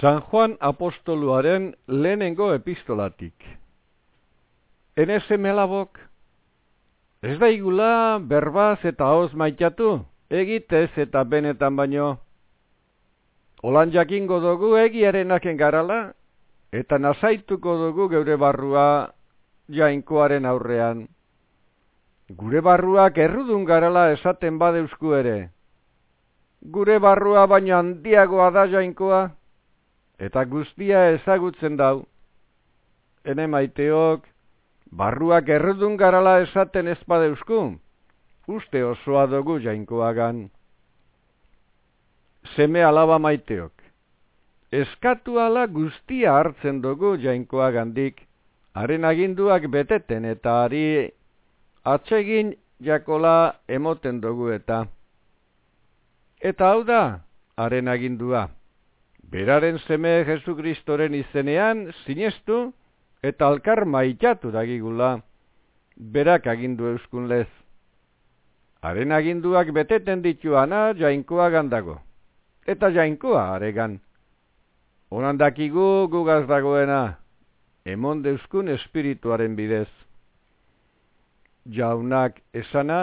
San Juan apostoluaren lehenengo epistolatik. Enese melabok, ez da igula berbaz eta hoz maitatu, egitez eta benetan baino. Olan jakingo dugu egiarenaken garala, eta nazaituko dugu geure barrua jainkoaren aurrean. Gure barruak errudun garala esaten badeusku ere. Gure barrua baino handiagoa da jainkoa eta guztia ezagutzen dau. Hene maiteok, barruak errudun garala esaten ezpadeusku, uste osoa dugu jainkoagan. Seme alaba maiteok, eskatu ala guztia hartzen dugu jainkoagandik, haren aginduak beteten eta ari atsegin jakola emoten dugu eta. Eta hau da, haren agindua beraren seme Jesu Kristoren izenean sinestu eta alkar maitatu dagigula, berak agindu euskun lez. Haren aginduak beteten dituana jainkoa gandago, eta jainkoa aregan. Onan dakigu gugaz dagoena, emon deuskun espirituaren bidez. Jaunak esana,